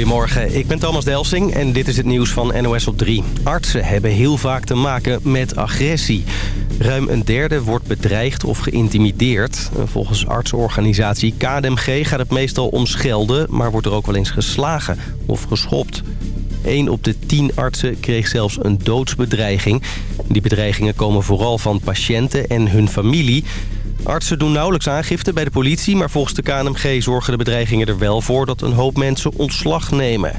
Goedemorgen, ik ben Thomas Delsing en dit is het nieuws van NOS op 3. Artsen hebben heel vaak te maken met agressie. Ruim een derde wordt bedreigd of geïntimideerd. Volgens artsenorganisatie KDMG gaat het meestal om schelden... maar wordt er ook wel eens geslagen of geschopt. 1 op de 10 artsen kreeg zelfs een doodsbedreiging. Die bedreigingen komen vooral van patiënten en hun familie... Artsen doen nauwelijks aangifte bij de politie... maar volgens de KNMG zorgen de bedreigingen er wel voor... dat een hoop mensen ontslag nemen.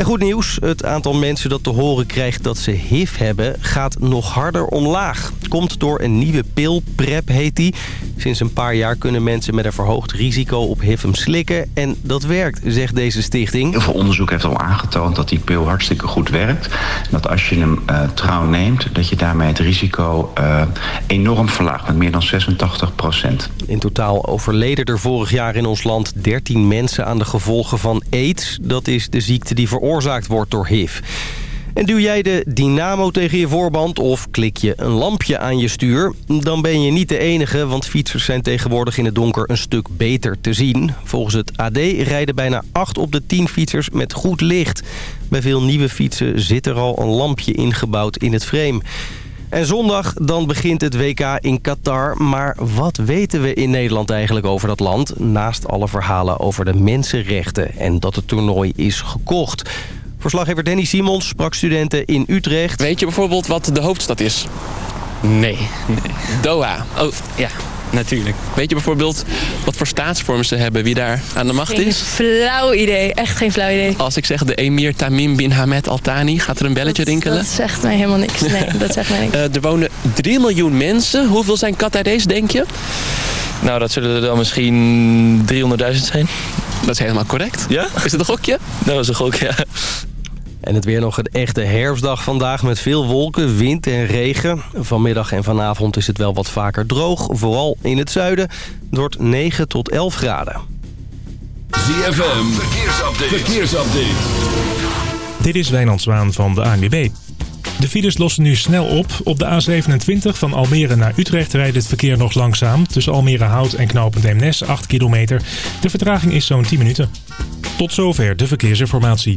En goed nieuws, het aantal mensen dat te horen krijgt dat ze HIV hebben... gaat nog harder omlaag. Komt door een nieuwe pil, PrEP heet die. Sinds een paar jaar kunnen mensen met een verhoogd risico op HIV hem slikken. En dat werkt, zegt deze stichting. Heel veel onderzoek heeft al aangetoond dat die pil hartstikke goed werkt. Dat als je hem uh, trouw neemt, dat je daarmee het risico uh, enorm verlaagt. Met meer dan 86 procent. In totaal overleden er vorig jaar in ons land 13 mensen aan de gevolgen van AIDS. Dat is de ziekte die veroorzaakt wordt door HIV. En duw jij de dynamo tegen je voorband of klik je een lampje aan je stuur... dan ben je niet de enige, want fietsers zijn tegenwoordig in het donker een stuk beter te zien. Volgens het AD rijden bijna 8 op de 10 fietsers met goed licht. Bij veel nieuwe fietsen zit er al een lampje ingebouwd in het frame. En zondag dan begint het WK in Qatar. Maar wat weten we in Nederland eigenlijk over dat land? Naast alle verhalen over de mensenrechten en dat het toernooi is gekocht... Verslaggever Danny Simons sprak studenten in Utrecht. Weet je bijvoorbeeld wat de hoofdstad is? Nee. nee. Doha. Oh, ja. Natuurlijk. Weet je bijvoorbeeld wat voor staatsvorm ze hebben, wie daar aan de macht geen is? flauw idee, echt geen flauw idee. Als ik zeg de emir Tamim bin Hamed Al Thani, gaat er een belletje dat, rinkelen? Dat zegt mij helemaal niks. Nee, dat zegt mij niks. Uh, er wonen 3 miljoen mensen. Hoeveel zijn Qatarees, denk je? Nou, dat zullen er dan misschien 300.000 zijn. Dat is helemaal correct. Ja? Is het een gokje? Dat was een gok, ja. En het weer nog een echte herfstdag vandaag met veel wolken, wind en regen. Vanmiddag en vanavond is het wel wat vaker droog, vooral in het zuiden. Het wordt 9 tot 11 graden. ZFM, verkeersupdate. verkeersupdate. Dit is Wijnand Zwaan van de ANWB. De files lossen nu snel op. Op de A27 van Almere naar Utrecht rijdt het verkeer nog langzaam. Tussen Almere Hout en Eemnes 8 kilometer. De vertraging is zo'n 10 minuten. Tot zover de verkeersinformatie.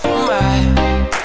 klop voor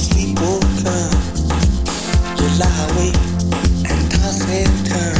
Sleep will come, You lie awake and toss and turn.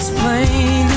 explain.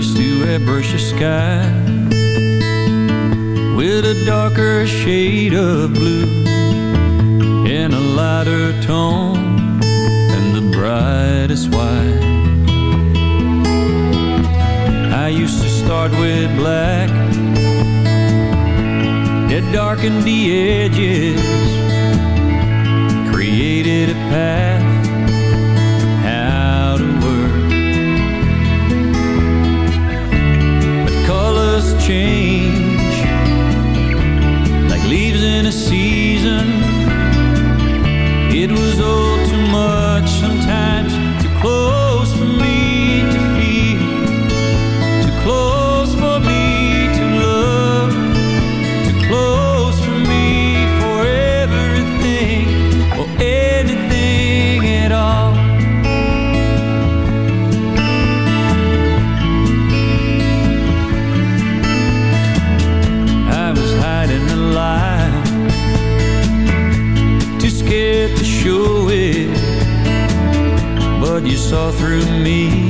race through a brushy sky With a darker shade of blue And a lighter tone And the brightest white. I used to start with black it darkened the edges Created a path saw through me.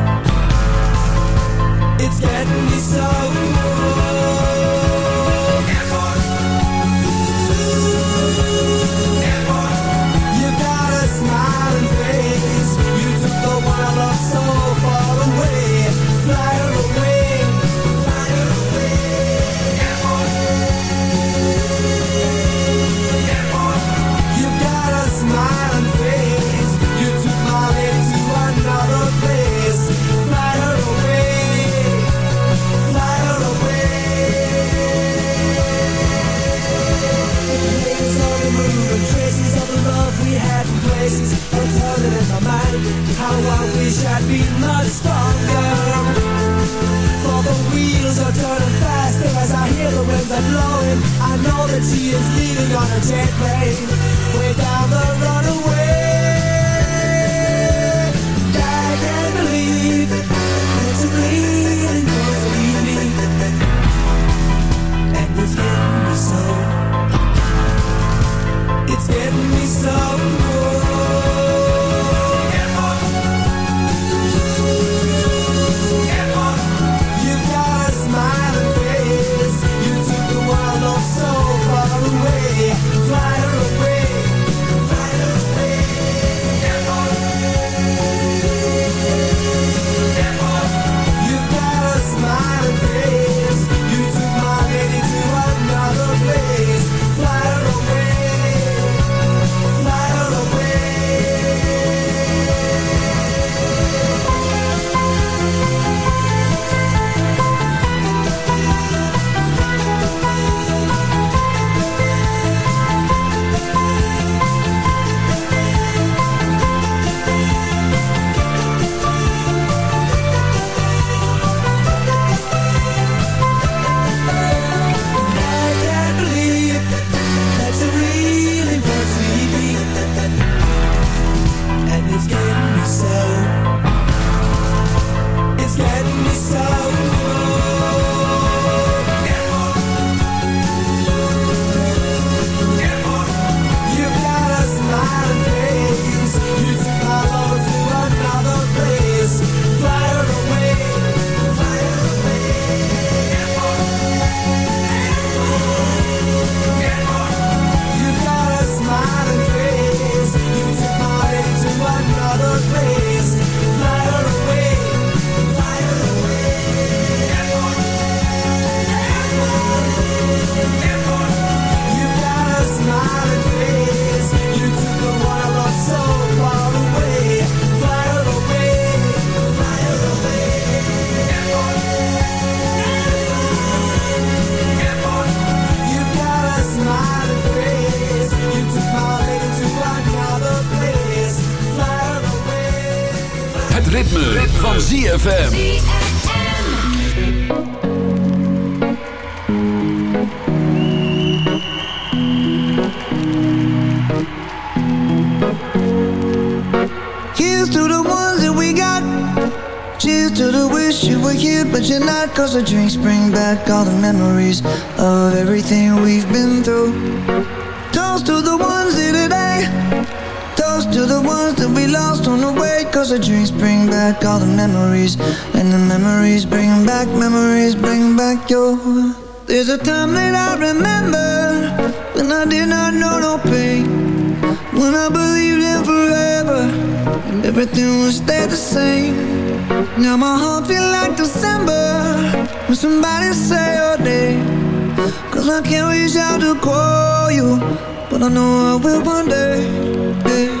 it's getting me so How I wish I'd been much stronger. For the wheels are turning faster As I hear the winds are blowing. I know that she is leaving on a jet plane. Way down the runaway of everything we've been through. Toast to the ones here today. To the ones that we lost on the way. Cause the drinks bring back all the memories. And the memories bring back, memories bring back your. There's a time that I remember when I did not know no pain. When I believed in forever and everything would stay the same. Now my heart feel like December when somebody say your name. Cause I can't reach out to call you, but I know I will one day. yeah.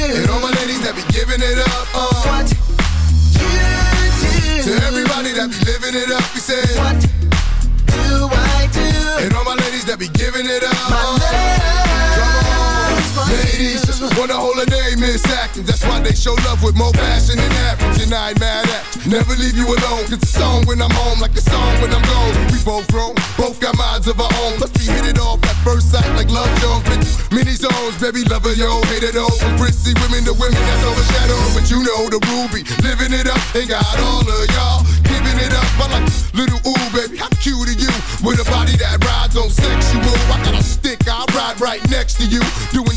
And all my ladies that be giving it up. Uh. What you do. To everybody that be living it up, we say. What do I do? And all my ladies that be giving it up. My Ladies just wanna hold a name Miss Acting. That's why they show love with more passion than average. And I ain't mad at. Never leave you alone. Cause a song when I'm home, like a song when I'm gone. We both grown, both got minds of our own. Plus we hit it off at first sight like love Jones. Many zones, baby lover, yo, hate it all. From prissy women to women that's overshadowed. But you know the ruby, living it up. Ain't got all of y'all giving it up. I like little ooh, baby, how cute are you? With a body that rides on sexual. I got a stick, I ride right next to you. Doing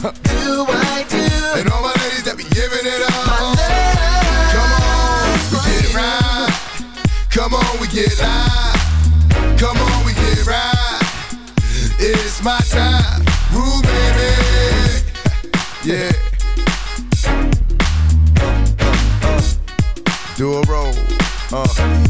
do I do? And all my ladies that be giving it up, uh. Come on, we get it right. Come on, we get live. Come on, we get right. It's my time, Rule baby. Yeah. do a roll. Uh.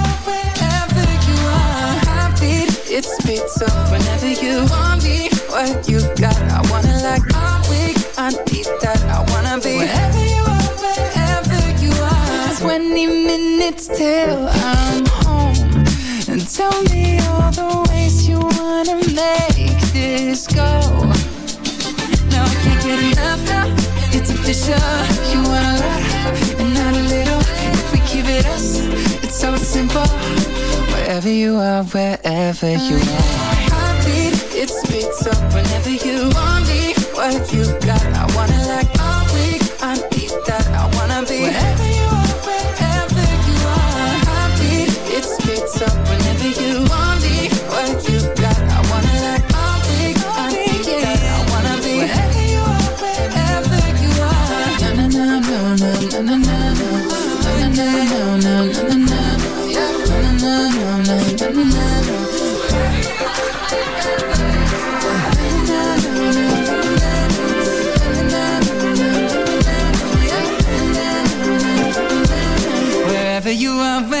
Heartbeat, it speeds whenever you want me. What you got, I wanna like. I'm weak, I need that. I wanna be wherever you are, wherever you are. 20 minutes till I'm home. And tell me all the ways you wanna make this go. No, I can't get enough now. It's official. You Give it us, it's so simple. Wherever you are, wherever you are. I beat, it's beats up whenever you want me. What you got, I wanna like I've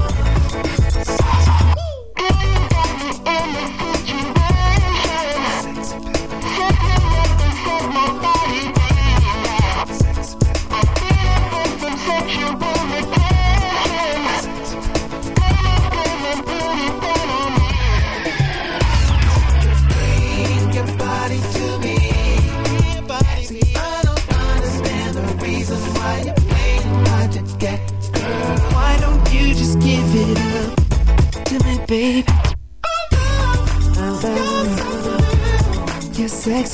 I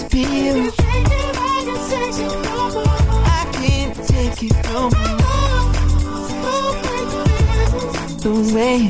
can't take it no more. The way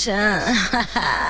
神，哈哈。